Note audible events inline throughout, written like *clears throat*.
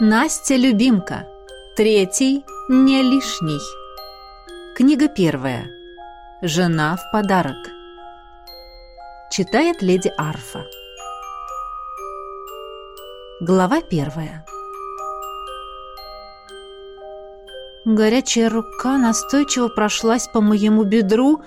Настя любимка. Третий не лишний. Книга первая. Жена в подарок. Читает леди Арфа. Глава первая. Горячая рука настойчиво прошлась по моему бедру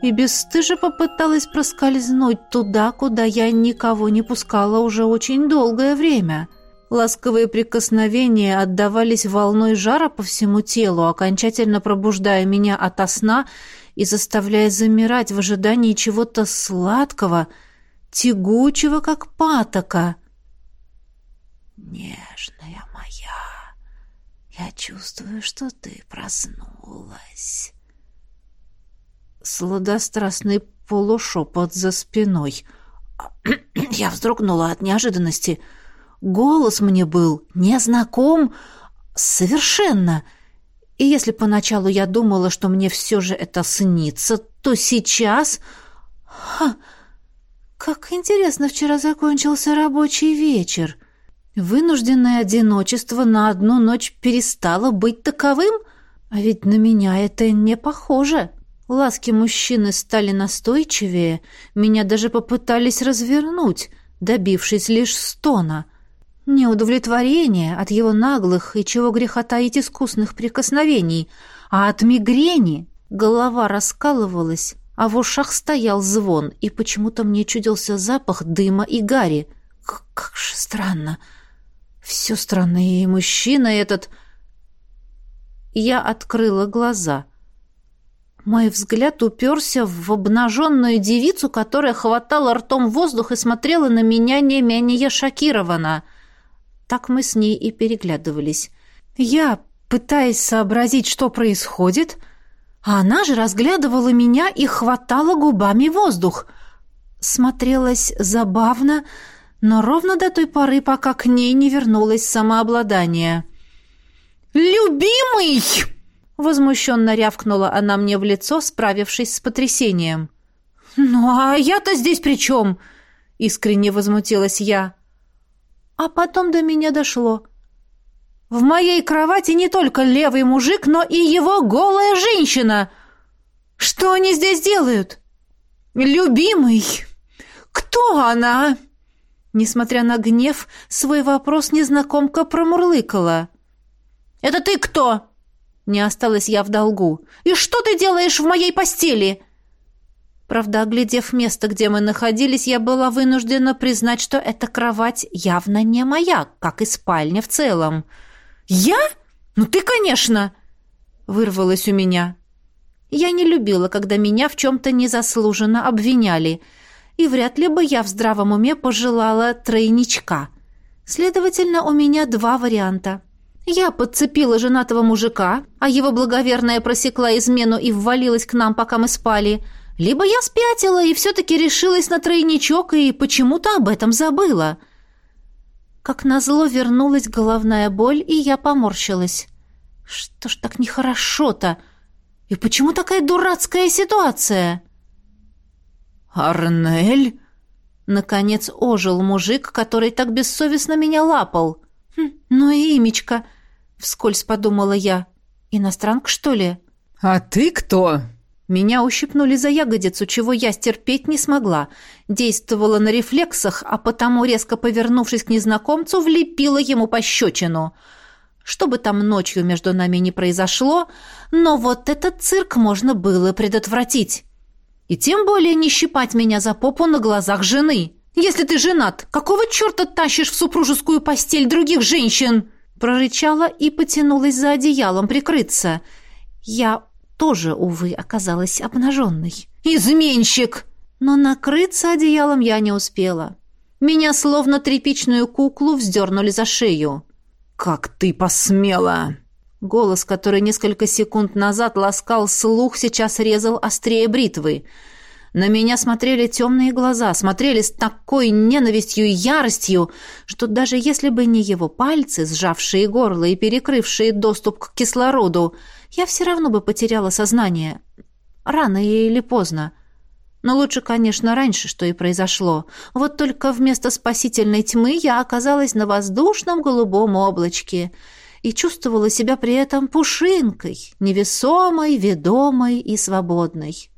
и бесстыже попыталась проскользнуть туда, куда я никого не пускала уже очень долгое время. Ласковые прикосновения отдавались волной жара по всему телу, окончательно пробуждая меня ото сна и заставляя замирать в ожидании чего-то сладкого, тягучего, как патока. «Нежная моя, я чувствую, что ты проснулась». Сладострастный полушепот за спиной. *clears throat* Я вздрогнула от неожиданности. Голос мне был незнаком совершенно. И если поначалу я думала, что мне все же это снится, то сейчас... Ха! Как интересно вчера закончился рабочий вечер. Вынужденное одиночество на одну ночь перестало быть таковым, а ведь на меня это не похоже. Ласки мужчины стали настойчивее, меня даже попытались развернуть, добившись лишь стона. Неудовлетворение от его наглых и чего греха таить искусных прикосновений, а от мигрени голова раскалывалась, а в ушах стоял звон, и почему-то мне чудился запах дыма и гари. Как же странно! Все странно, и мужчина этот... Я открыла глаза — мой взгляд уперся в обнаженную девицу, которая хватала ртом воздух и смотрела на меня не менее шокированно. Так мы с ней и переглядывались. Я, пытаясь сообразить, что происходит, а она же разглядывала меня и хватала губами воздух. Смотрелась забавно, но ровно до той поры, пока к ней не вернулось самообладание. «Любимый!» Возмущенно рявкнула она мне в лицо, справившись с потрясением. «Ну а я-то здесь при чем?» — искренне возмутилась я. А потом до меня дошло. «В моей кровати не только левый мужик, но и его голая женщина! Что они здесь делают?» «Любимый! Кто она?» Несмотря на гнев, свой вопрос незнакомка промурлыкала. «Это ты кто?» Не осталась я в долгу. «И что ты делаешь в моей постели?» Правда, оглядев место, где мы находились, я была вынуждена признать, что эта кровать явно не моя, как и спальня в целом. «Я? Ну ты, конечно!» — вырвалось у меня. Я не любила, когда меня в чем-то незаслуженно обвиняли, и вряд ли бы я в здравом уме пожелала тройничка. Следовательно, у меня два варианта — я подцепила женатого мужика, а его благоверная просекла измену и ввалилась к нам, пока мы спали. Либо я спятила и все-таки решилась на тройничок и почему-то об этом забыла. Как назло вернулась головная боль, и я поморщилась. Что ж так нехорошо-то? И почему такая дурацкая ситуация? «Арнель?» Наконец ожил мужик, который так бессовестно меня лапал. Хм, «Ну и имечко!» — вскользь подумала я. «Иностранка, что ли?» «А ты кто?» Меня ущипнули за ягодицу, чего я стерпеть не смогла. Действовала на рефлексах, а потому, резко повернувшись к незнакомцу, влепила ему пощечину. Что бы там ночью между нами не произошло, но вот этот цирк можно было предотвратить. И тем более не щипать меня за попу на глазах жены. Если ты женат, какого черта тащишь в супружескую постель других женщин?» Прорычала и потянулась за одеялом прикрыться. Я тоже, увы, оказалась обнаженной. «Изменщик!» Но накрыться одеялом я не успела. Меня словно тряпичную куклу вздернули за шею. «Как ты посмела!» Голос, который несколько секунд назад ласкал слух, сейчас резал острее бритвы. На меня смотрели темные глаза, смотрели с такой ненавистью и яростью, что даже если бы не его пальцы, сжавшие горло и перекрывшие доступ к кислороду, я все равно бы потеряла сознание. Рано или поздно. Но лучше, конечно, раньше, что и произошло. Вот только вместо спасительной тьмы я оказалась на воздушном голубом облачке и чувствовала себя при этом пушинкой, невесомой, ведомой и свободной.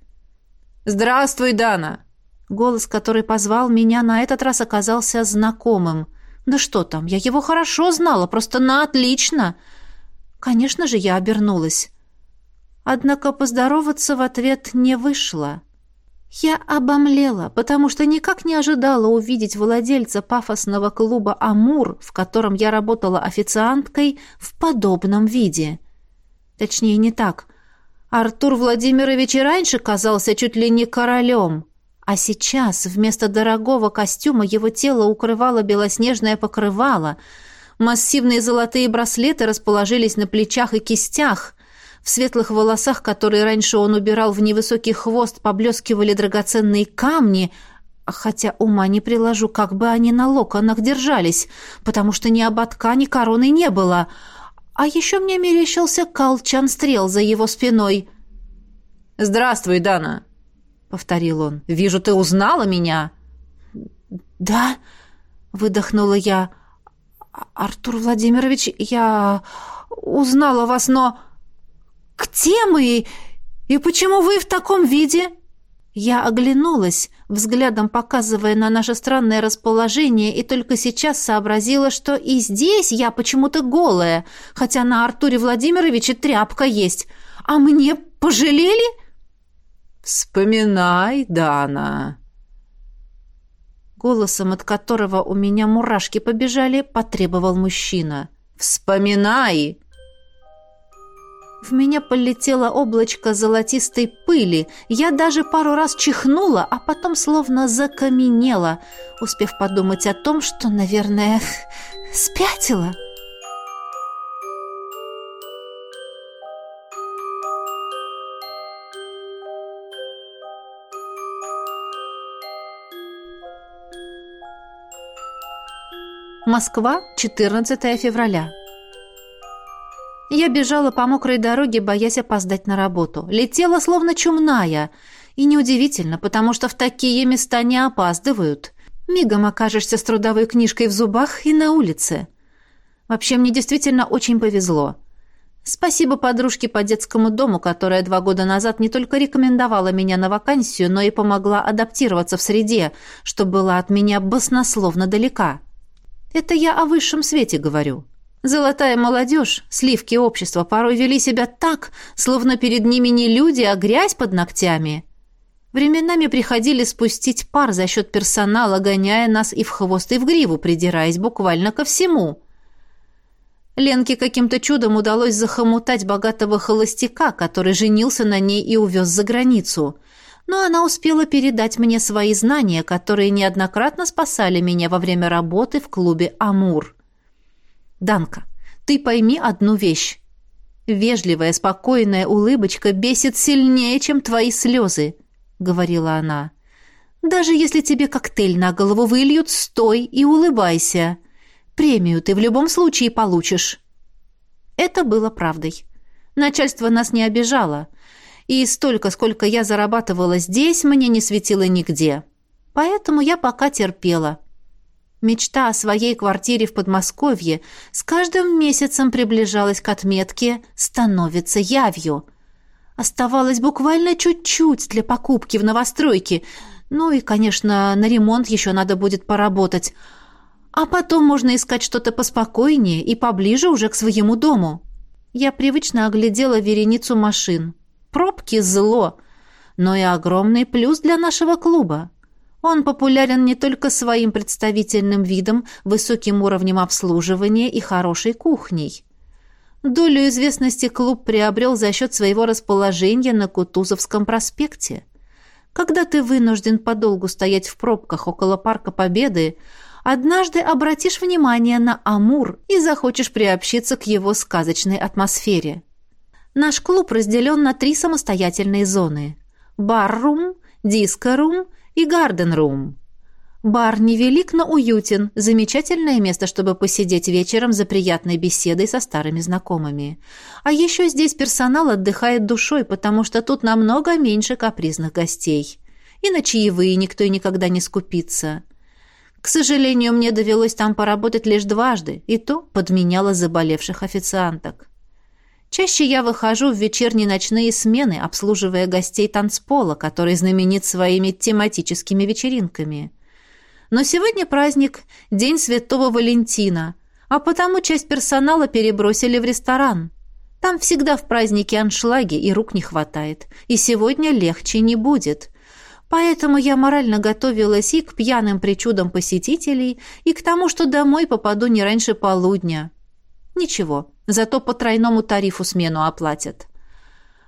«Здравствуй, Дана!» Голос, который позвал меня, на этот раз оказался знакомым. Да что там, я его хорошо знала, просто на отлично. Конечно же, я обернулась. Однако поздороваться в ответ не вышло. Я обомлела, потому что никак не ожидала увидеть владельца пафосного клуба «Амур», в котором я работала официанткой, в подобном виде. Точнее, не так. Артур Владимирович и раньше казался чуть ли не королем. А сейчас вместо дорогого костюма его тело укрывало белоснежное покрывало. Массивные золотые браслеты расположились на плечах и кистях. В светлых волосах, которые раньше он убирал в невысокий хвост, поблескивали драгоценные камни, хотя ума не приложу, как бы они на локонах держались, потому что ни ободка, ни короны не было. А еще мне мерещился колчан стрел за его спиной. «Здравствуй, Дана!» повторил он. Вижу, ты узнала меня. Да, выдохнула я. Артур Владимирович, я узнала вас, но где мы и почему вы в таком виде? Я оглянулась, взглядом показывая на наше странное расположение, и только сейчас сообразила, что и здесь я почему-то голая, хотя на Артуре Владимировиче тряпка есть. А мне пожалели? «Вспоминай, Дана!» Голосом, от которого у меня мурашки побежали, потребовал мужчина. «Вспоминай!» В меня полетело облачко золотистой пыли. Я даже пару раз чихнула, а потом словно закаменела, успев подумать о том, что, наверное, *laughs* спятила. Москва, 14 февраля. Я бежала по мокрой дороге, боясь опоздать на работу. Летела словно чумная. И неудивительно, потому что в такие места не опаздывают. Мигом окажешься с трудовой книжкой в зубах и на улице. Вообще, мне действительно очень повезло. Спасибо подружке по детскому дому, которая два года назад не только рекомендовала меня на вакансию, но и помогла адаптироваться в среде, что была от меня баснословно далека. Это я о высшем свете говорю. Золотая молодежь, сливки общества порой вели себя так, словно перед ними не люди, а грязь под ногтями. Временами приходили спустить пар за счет персонала, гоняя нас и в хвост, и в гриву, придираясь буквально ко всему. Ленке каким-то чудом удалось захомутать богатого холостяка, который женился на ней и увез за границу – но она успела передать мне свои знания, которые неоднократно спасали меня во время работы в клубе «Амур». «Данка, ты пойми одну вещь. Вежливая, спокойная улыбочка бесит сильнее, чем твои слезы», — говорила она. «Даже если тебе коктейль на голову выльют, стой и улыбайся. Премию ты в любом случае получишь». Это было правдой. Начальство нас не обижало — и столько, сколько я зарабатывала здесь, мне не светило нигде. Поэтому я пока терпела. Мечта о своей квартире в Подмосковье с каждым месяцем приближалась к отметке «становится явью». Оставалось буквально чуть-чуть для покупки в новостройке. Ну и, конечно, на ремонт еще надо будет поработать. А потом можно искать что-то поспокойнее и поближе уже к своему дому. Я привычно оглядела вереницу машин. Пробки – зло, но и огромный плюс для нашего клуба. Он популярен не только своим представительным видом, высоким уровнем обслуживания и хорошей кухней. Долю известности клуб приобрел за счет своего расположения на Кутузовском проспекте. Когда ты вынужден подолгу стоять в пробках около Парка Победы, однажды обратишь внимание на Амур и захочешь приобщиться к его сказочной атмосфере. Наш клуб разделен на три самостоятельные зоны. Бар-рум, диско-рум и гарден-рум. Бар невелик, но уютен. Замечательное место, чтобы посидеть вечером за приятной беседой со старыми знакомыми. А еще здесь персонал отдыхает душой, потому что тут намного меньше капризных гостей. и на чаевые никто и никогда не скупится. К сожалению, мне довелось там поработать лишь дважды, и то подменяла заболевших официанток. Чаще я выхожу в вечерние ночные смены, обслуживая гостей танцпола, который знаменит своими тематическими вечеринками. Но сегодня праздник – День Святого Валентина, а потому часть персонала перебросили в ресторан. Там всегда в празднике аншлаги и рук не хватает, и сегодня легче не будет. Поэтому я морально готовилась и к пьяным причудам посетителей, и к тому, что домой попаду не раньше полудня. Ничего, зато по тройному тарифу смену оплатят.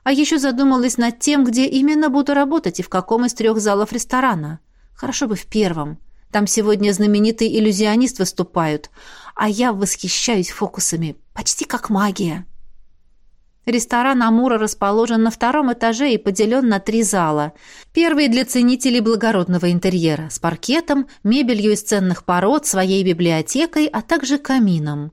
А еще задумалась над тем, где именно буду работать и в каком из трех залов ресторана. Хорошо бы в первом. Там сегодня знаменитый иллюзионист выступают, а я восхищаюсь фокусами, почти как магия. Ресторан «Амура» расположен на втором этаже и поделен на три зала. Первый для ценителей благородного интерьера, с паркетом, мебелью из ценных пород, своей библиотекой, а также камином.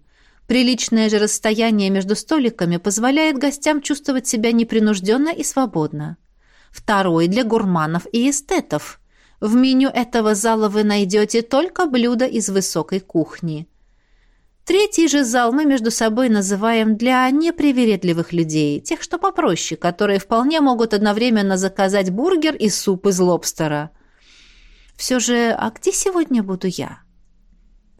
Приличное же расстояние между столиками позволяет гостям чувствовать себя непринужденно и свободно. Второй для гурманов и эстетов. В меню этого зала вы найдете только блюда из высокой кухни. Третий же зал мы между собой называем для непривередливых людей, тех, что попроще, которые вполне могут одновременно заказать бургер и суп из лобстера. Все же, а где сегодня буду я?»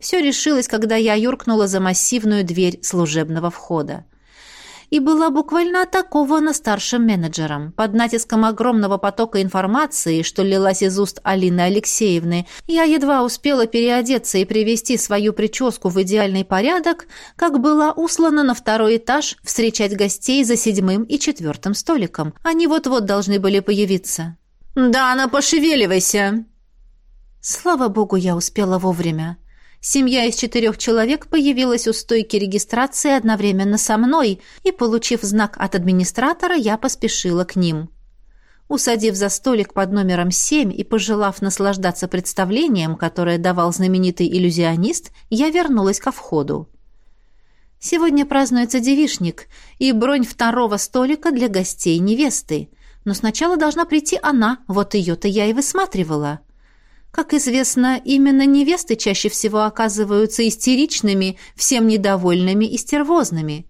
Все решилось, когда я юркнула за массивную дверь служебного входа. И была буквально атакована старшим менеджером. Под натиском огромного потока информации, что лилась из уст Алины Алексеевны, я едва успела переодеться и привести свою прическу в идеальный порядок, как была услана на второй этаж встречать гостей за седьмым и четвертым столиком. Они вот-вот должны были появиться. «Дана, пошевеливайся!» Слава богу, я успела вовремя. Семья из четырех человек появилась у стойки регистрации одновременно со мной, и, получив знак от администратора, я поспешила к ним. Усадив за столик под номером семь и пожелав наслаждаться представлением, которое давал знаменитый иллюзионист, я вернулась ко входу. Сегодня празднуется девишник и бронь второго столика для гостей невесты. Но сначала должна прийти она, вот ее-то я и высматривала. Как известно, именно невесты чаще всего оказываются истеричными, всем недовольными и стервозными.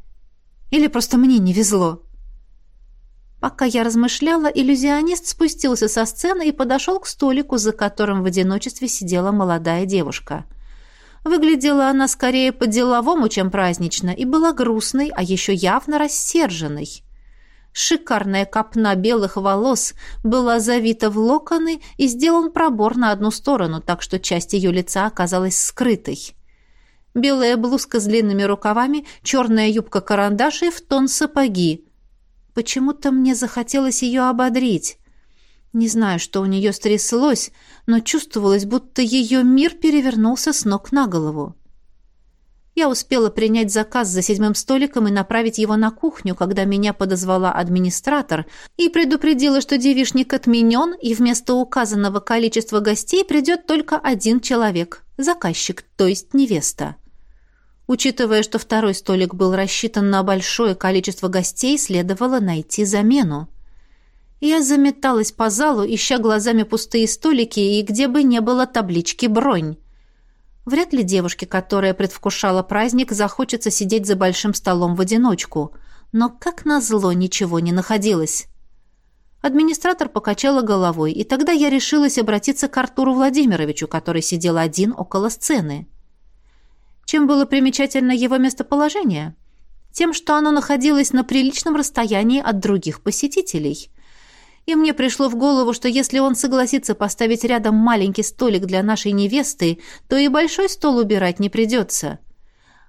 Или просто мне не везло. Пока я размышляла, иллюзионист спустился со сцены и подошел к столику, за которым в одиночестве сидела молодая девушка. Выглядела она скорее по-деловому, чем празднично, и была грустной, а еще явно рассерженной. Шикарная копна белых волос была завита в локоны и сделан пробор на одну сторону, так что часть ее лица оказалась скрытой. Белая блузка с длинными рукавами, черная юбка-карандаш и в тон сапоги. Почему-то мне захотелось ее ободрить. Не знаю, что у нее стряслось, но чувствовалось, будто ее мир перевернулся с ног на голову. Я успела принять заказ за седьмым столиком и направить его на кухню, когда меня подозвала администратор и предупредила, что девишник отменен, и вместо указанного количества гостей придет только один человек – заказчик, то есть невеста. Учитывая, что второй столик был рассчитан на большое количество гостей, следовало найти замену. Я заметалась по залу, ища глазами пустые столики и где бы не было таблички «Бронь». Вряд ли девушке, которая предвкушала праздник, захочется сидеть за большим столом в одиночку. Но, как назло, ничего не находилось. Администратор покачала головой, и тогда я решилась обратиться к Артуру Владимировичу, который сидел один около сцены. Чем было примечательно его местоположение? Тем, что оно находилось на приличном расстоянии от других посетителей – и мне пришло в голову, что если он согласится поставить рядом маленький столик для нашей невесты, то и большой стол убирать не придется.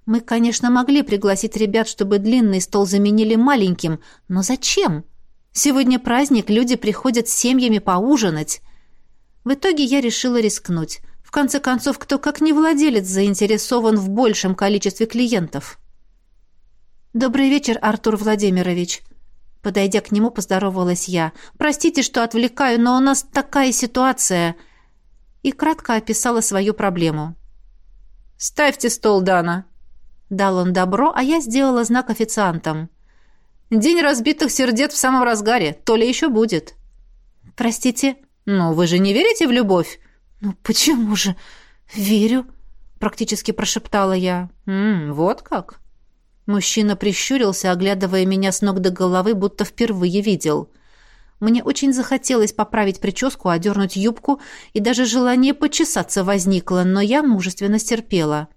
Мы, конечно, могли пригласить ребят, чтобы длинный стол заменили маленьким, но зачем? Сегодня праздник, люди приходят с семьями поужинать. В итоге я решила рискнуть. В конце концов, кто как не владелец заинтересован в большем количестве клиентов. «Добрый вечер, Артур Владимирович», Подойдя к нему, поздоровалась я. «Простите, что отвлекаю, но у нас такая ситуация...» И кратко описала свою проблему. «Ставьте стол, Дана!» Дал он добро, а я сделала знак официантам. «День разбитых сердец в самом разгаре. То ли еще будет». «Простите?» «Ну, вы же не верите в любовь?» «Ну, почему же? Верю», — практически прошептала я. «М -м, вот как?» Мужчина прищурился, оглядывая меня с ног до головы, будто впервые видел. Мне очень захотелось поправить прическу, одернуть юбку, и даже желание почесаться возникло, но я мужественно стерпела.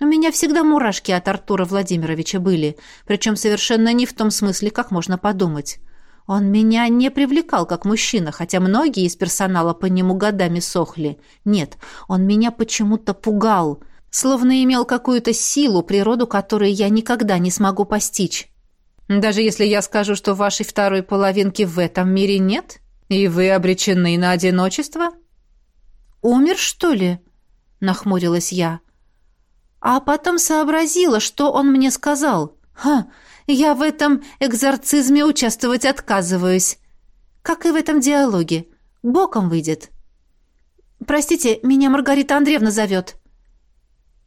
У меня всегда мурашки от Артура Владимировича были, причем совершенно не в том смысле, как можно подумать. Он меня не привлекал как мужчина, хотя многие из персонала по нему годами сохли. Нет, он меня почему-то пугал, словно имел какую-то силу, природу которой я никогда не смогу постичь. Даже если я скажу, что вашей второй половинки в этом мире нет, и вы обречены на одиночество? Умер, что ли? Нахмурилась я. А потом сообразила, что он мне сказал. Ха, я в этом экзорцизме участвовать отказываюсь. Как и в этом диалоге. Боком выйдет. Простите, меня Маргарита Андреевна зовет.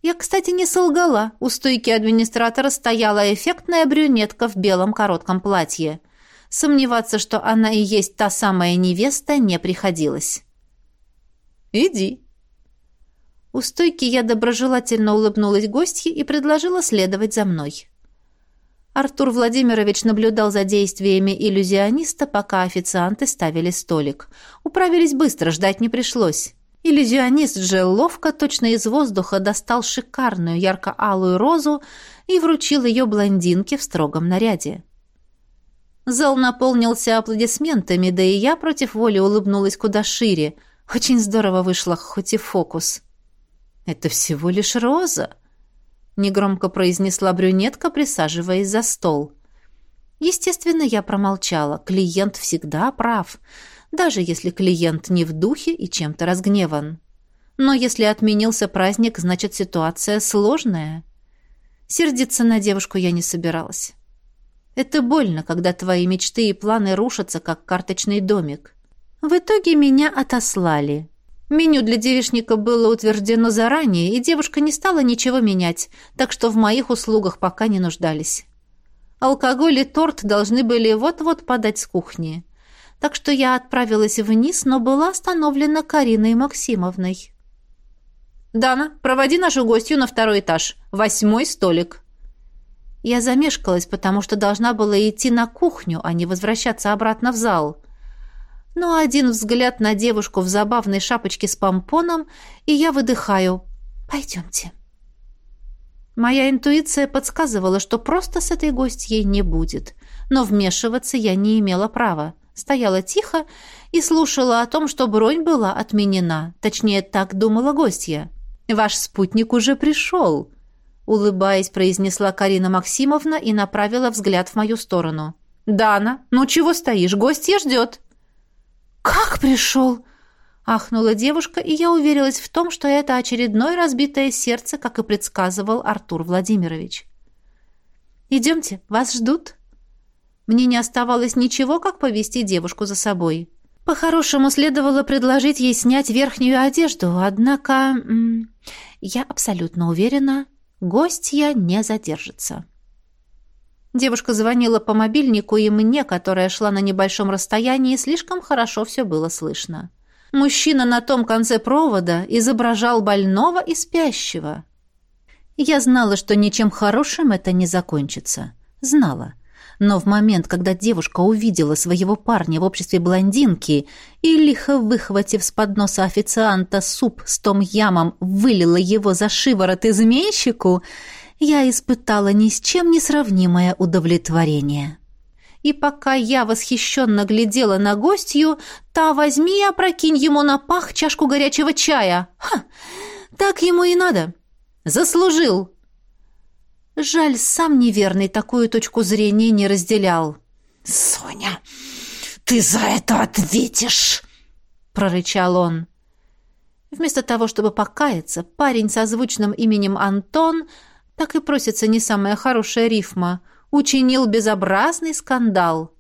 Я, кстати, не солгала. У стойки администратора стояла эффектная брюнетка в белом коротком платье. Сомневаться, что она и есть та самая невеста, не приходилось. «Иди», у стойки я доброжелательно улыбнулась гостье и предложила следовать за мной. Артур Владимирович наблюдал за действиями иллюзиониста, пока официанты ставили столик. Управились быстро, ждать не пришлось. Иллюзионист же ловко, точно из воздуха, достал шикарную ярко-алую розу и вручил ее блондинке в строгом наряде. Зал наполнился аплодисментами, да и я против воли улыбнулась куда шире. Очень здорово вышло, хоть и фокус. «Это всего лишь роза», негромко произнесла брюнетка, присаживаясь за стол. Естественно, я промолчала. Клиент всегда прав, даже если клиент не в духе и чем-то разгневан. Но если отменился праздник, значит ситуация сложная. Сердиться на девушку я не собиралась. Это больно, когда твои мечты и планы рушатся, как карточный домик. В итоге меня отослали. Меню для девишника было утверждено заранее, и девушка не стала ничего менять, так что в моих услугах пока не нуждались. Алкоголь и торт должны были вот-вот подать с кухни. Так что я отправилась вниз, но была остановлена Кариной Максимовной. «Дана, проводи нашу гостью на второй этаж. Восьмой столик». Я замешкалась, потому что должна была идти на кухню, а не возвращаться обратно в зал но один взгляд на девушку в забавной шапочке с помпоном, и я выдыхаю. «Пойдемте». Моя интуиция подсказывала, что просто с этой гостьей не будет. Но вмешиваться я не имела права. Стояла тихо и слушала о том, что бронь была отменена. Точнее, так думала гостья. «Ваш спутник уже пришел», — улыбаясь, произнесла Карина Максимовна и направила взгляд в мою сторону. «Дана, ну чего стоишь? Гостья ждет». «Как пришел?» — ахнула девушка, и я уверилась в том, что это очередное разбитое сердце, как и предсказывал Артур Владимирович. «Идемте, вас ждут». Мне не оставалось ничего, как повести девушку за собой. По-хорошему, следовало предложить ей снять верхнюю одежду, однако... Я абсолютно уверена, гостья не задержится. Девушка звонила по мобильнику, и мне, которая шла на небольшом расстоянии, слишком хорошо все было слышно. Мужчина на том конце провода изображал больного и спящего. Я знала, что ничем хорошим это не закончится. Знала. Но в момент, когда девушка увидела своего парня в обществе блондинки и, лихо выхватив с подноса официанта суп с том ямом, вылила его за шиворот изменщику, я испытала ни с чем не сравнимое удовлетворение. И пока я восхищенно глядела на гостью, та возьми и опрокинь ему на пах чашку горячего чая. Ха! Так ему и надо. Заслужил. Жаль, сам неверный такую точку зрения не разделял. «Соня, ты за это ответишь!» — прорычал он. Вместо того, чтобы покаяться, парень со звучным именем Антон так и просится не самая хорошая рифма, учинил безобразный скандал.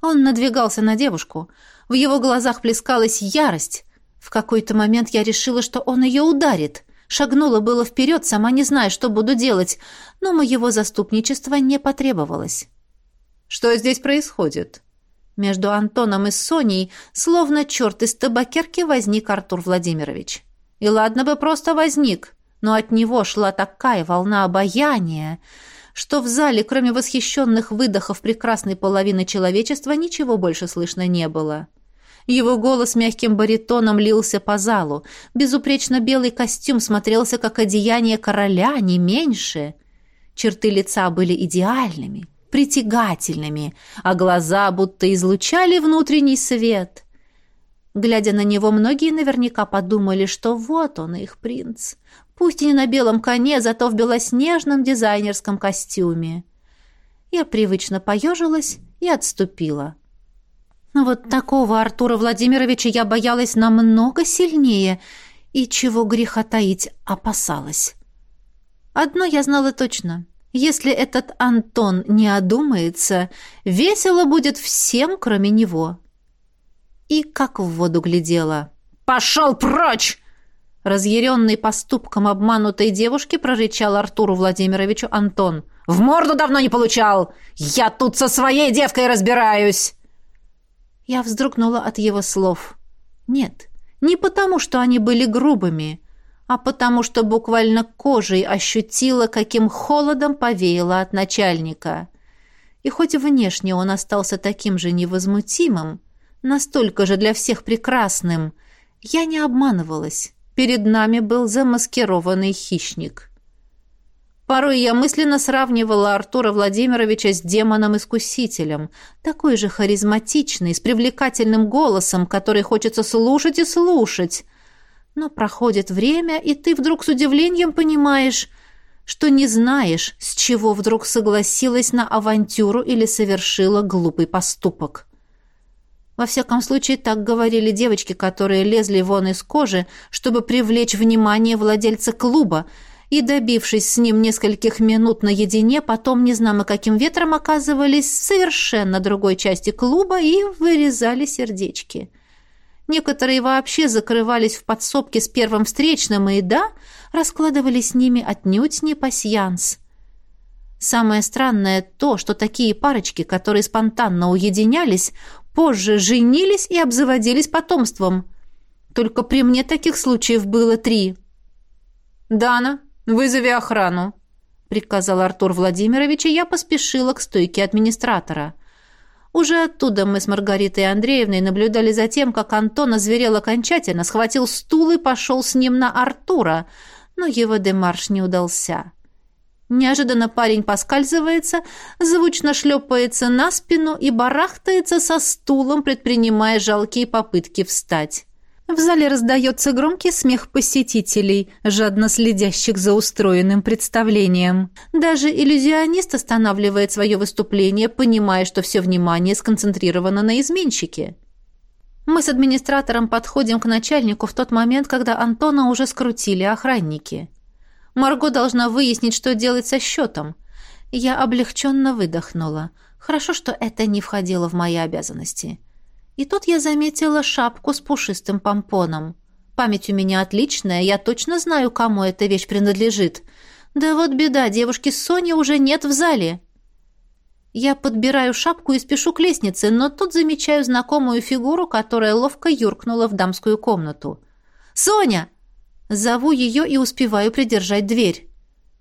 Он надвигался на девушку. В его глазах плескалась ярость. В какой-то момент я решила, что он ее ударит. Шагнула было вперед, сама не зная, что буду делать, но моего заступничества не потребовалось. «Что здесь происходит?» Между Антоном и Соней, словно черт из табакерки, возник Артур Владимирович. И ладно бы просто возник, но от него шла такая волна обаяния, что в зале, кроме восхищенных выдохов прекрасной половины человечества, ничего больше слышно не было. Его голос мягким баритоном лился по залу. Безупречно белый костюм смотрелся как одеяние короля, не меньше. Черты лица были идеальными, притягательными, а глаза будто излучали внутренний свет. Глядя на него, многие наверняка подумали, что вот он, их принц. Пусть и не на белом коне, зато в белоснежном дизайнерском костюме. Я привычно поежилась и отступила. Вот такого Артура Владимировича я боялась намного сильнее и, чего греха таить, опасалась. Одно я знала точно. Если этот Антон не одумается, весело будет всем, кроме него. И как в воду глядела. «Пошел прочь!» Разъяренный поступком обманутой девушки прорычал Артуру Владимировичу Антон. «В морду давно не получал! Я тут со своей девкой разбираюсь!» Я вздрогнула от его слов. Нет, не потому, что они были грубыми, а потому, что буквально кожей ощутила, каким холодом повеяло от начальника. И хоть внешне он остался таким же невозмутимым, настолько же для всех прекрасным, я не обманывалась. Перед нами был замаскированный хищник. Порой я мысленно сравнивала Артура Владимировича с демоном-искусителем, такой же харизматичный, с привлекательным голосом, который хочется слушать и слушать. Но проходит время, и ты вдруг с удивлением понимаешь, что не знаешь, с чего вдруг согласилась на авантюру или совершила глупый поступок. Во всяком случае, так говорили девочки, которые лезли вон из кожи, чтобы привлечь внимание владельца клуба – и, добившись с ним нескольких минут наедине, потом незнамо каким ветром оказывались в совершенно другой части клуба и вырезали сердечки. Некоторые вообще закрывались в подсобке с первым встречным и, да, раскладывали с ними отнюдь не пасьянс. Самое странное то, что такие парочки, которые спонтанно уединялись, позже женились и обзаводились потомством. Только при мне таких случаев было три. «Дана, «Вызови охрану», — приказал Артур Владимирович, и я поспешила к стойке администратора. Уже оттуда мы с Маргаритой Андреевной наблюдали за тем, как Антон озверел окончательно, схватил стул и пошел с ним на Артура, но его демарш не удался. Неожиданно парень поскальзывается, звучно шлепается на спину и барахтается со стулом, предпринимая жалкие попытки встать. В зале раздается громкий смех посетителей, жадно следящих за устроенным представлением. Даже иллюзионист останавливает свое выступление, понимая, что все внимание сконцентрировано на изменщике. Мы с администратором подходим к начальнику в тот момент, когда Антона уже скрутили охранники. Марго должна выяснить, что делать со счетом. Я облегченно выдохнула. Хорошо, что это не входило в мои обязанности. И тут я заметила шапку с пушистым помпоном. Память у меня отличная, я точно знаю, кому эта вещь принадлежит. Да вот беда, девушки Сони уже нет в зале. Я подбираю шапку и спешу к лестнице, но тут замечаю знакомую фигуру, которая ловко юркнула в дамскую комнату. «Соня!» Зову ее и успеваю придержать дверь.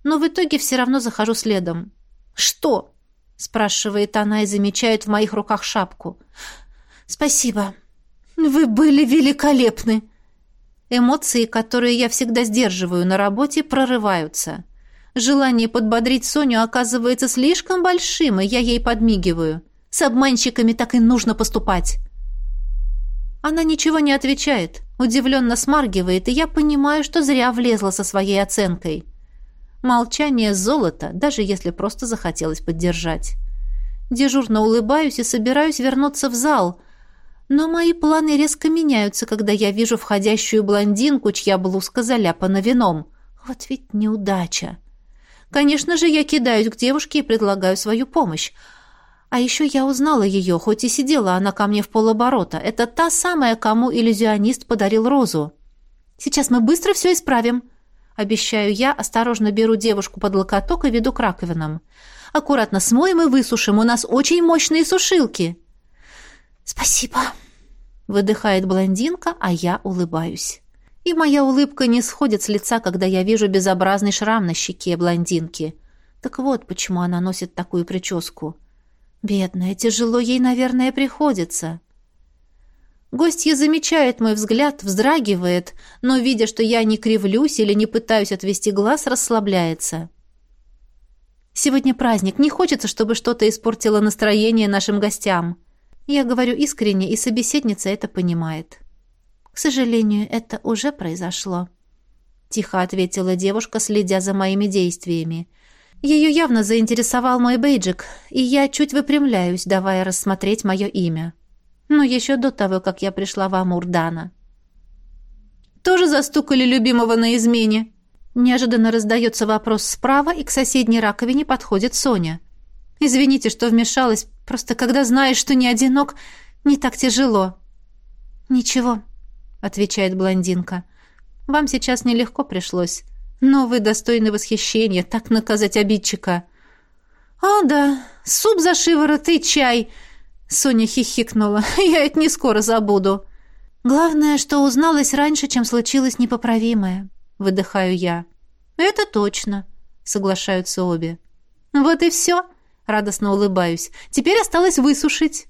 Но в итоге все равно захожу следом. «Что?» — спрашивает она и замечает в моих руках шапку. «Спасибо. Вы были великолепны!» Эмоции, которые я всегда сдерживаю на работе, прорываются. Желание подбодрить Соню оказывается слишком большим, и я ей подмигиваю. С обманщиками так и нужно поступать. Она ничего не отвечает, удивленно смаргивает, и я понимаю, что зря влезла со своей оценкой. Молчание золото, даже если просто захотелось поддержать. Дежурно улыбаюсь и собираюсь вернуться в зал, но мои планы резко меняются, когда я вижу входящую блондинку, чья блузка заляпана вином. Вот ведь неудача. Конечно же, я кидаюсь к девушке и предлагаю свою помощь. А еще я узнала ее, хоть и сидела она ко мне в полоборота. Это та самая, кому иллюзионист подарил розу. Сейчас мы быстро все исправим. Обещаю я, осторожно беру девушку под локоток и веду к раковинам. Аккуратно смоем и высушим, у нас очень мощные сушилки. «Спасибо», — выдыхает блондинка, а я улыбаюсь. И моя улыбка не сходит с лица, когда я вижу безобразный шрам на щеке блондинки. Так вот, почему она носит такую прическу. Бедная, тяжело ей, наверное, приходится. Гостья замечает мой взгляд, вздрагивает, но, видя, что я не кривлюсь или не пытаюсь отвести глаз, расслабляется. Сегодня праздник, не хочется, чтобы что-то испортило настроение нашим гостям. Я говорю искренне, и собеседница это понимает. К сожалению, это уже произошло. Тихо ответила девушка, следя за моими действиями. Ее явно заинтересовал мой бейджик, и я чуть выпрямляюсь, давая рассмотреть мое имя. Но еще до того, как я пришла в Амурдана. «Тоже застукали любимого на измене?» Неожиданно раздается вопрос справа, и к соседней раковине подходит Соня. «Извините, что вмешалась, просто когда знаешь, что не одинок, не так тяжело». «Ничего», — отвечает блондинка. «Вам сейчас нелегко пришлось, но вы достойны восхищения, так наказать обидчика». «А, да, суп за шиворот и чай», — Соня хихикнула. *laughs* «Я это не скоро забуду». «Главное, что узналась раньше, чем случилось непоправимое», — выдыхаю я. «Это точно», — соглашаются обе. «Вот и все», — радостно улыбаюсь. «Теперь осталось высушить».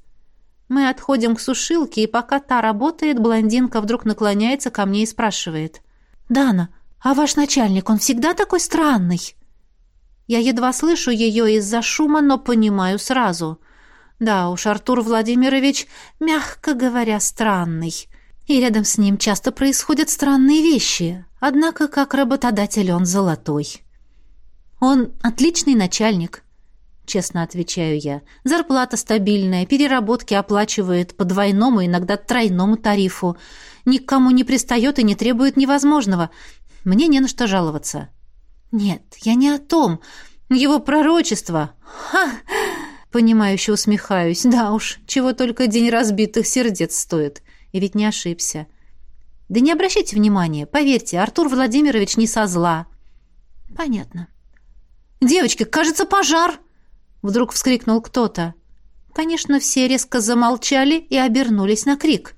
Мы отходим к сушилке, и пока та работает, блондинка вдруг наклоняется ко мне и спрашивает. «Дана, а ваш начальник, он всегда такой странный?» Я едва слышу ее из-за шума, но понимаю сразу. Да уж, Артур Владимирович, мягко говоря, странный. И рядом с ним часто происходят странные вещи. Однако, как работодатель, он золотой. Он отличный начальник, честно отвечаю я. Зарплата стабильная, переработки оплачивает по двойному, иногда тройному тарифу. Никому не пристает и не требует невозможного. Мне не на что жаловаться. Нет, я не о том. Его пророчество. Ха! Понимающе усмехаюсь. Да уж, чего только день разбитых сердец стоит. И ведь не ошибся. Да не обращайте внимания. Поверьте, Артур Владимирович не со зла. Понятно. Девочки, кажется, пожар! Вдруг вскрикнул кто-то. Конечно, все резко замолчали и обернулись на крик.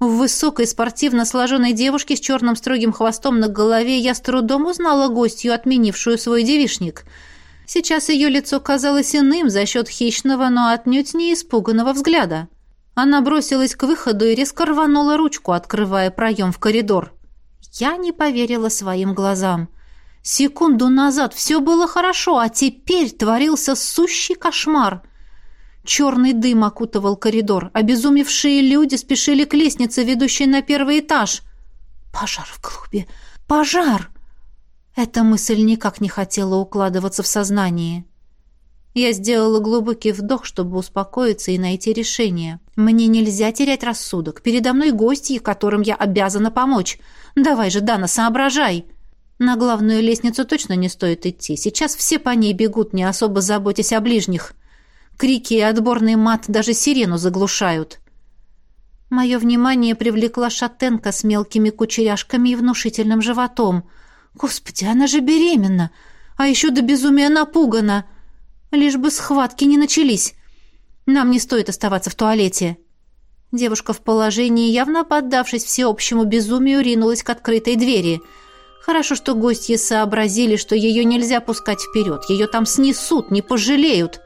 В высокой спортивно сложенной девушке с черным строгим хвостом на голове я с трудом узнала гостью, отменившую свой девишник. Сейчас ее лицо казалось иным за счет хищного, но отнюдь не испуганного взгляда. Она бросилась к выходу и резко рванула ручку, открывая проем в коридор. Я не поверила своим глазам. Секунду назад все было хорошо, а теперь творился сущий кошмар. Черный дым окутывал коридор. Обезумевшие люди спешили к лестнице, ведущей на первый этаж. «Пожар в клубе! Пожар!» Эта мысль никак не хотела укладываться в сознание. Я сделала глубокий вдох, чтобы успокоиться и найти решение. Мне нельзя терять рассудок. Передо мной гости, которым я обязана помочь. Давай же, Дана, соображай!» На главную лестницу точно не стоит идти. Сейчас все по ней бегут, не особо заботясь о ближних. Крики и отборный мат даже сирену заглушают. Мое внимание привлекла шатенка с мелкими кучеряшками и внушительным животом. Господи, она же беременна! А еще до безумия напугана! Лишь бы схватки не начались. Нам не стоит оставаться в туалете. Девушка в положении, явно поддавшись всеобщему безумию, ринулась к открытой двери — Хорошо, что гостьи сообразили, что ее нельзя пускать вперед. Ее там снесут, не пожалеют.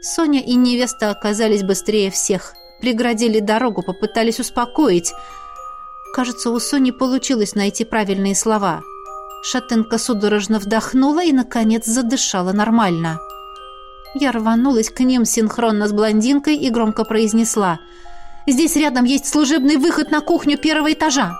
Соня и невеста оказались быстрее всех. Преградили дорогу, попытались успокоить. Кажется, у Сони получилось найти правильные слова. Шатенка судорожно вдохнула и, наконец, задышала нормально. Я рванулась к ним синхронно с блондинкой и громко произнесла. «Здесь рядом есть служебный выход на кухню первого этажа.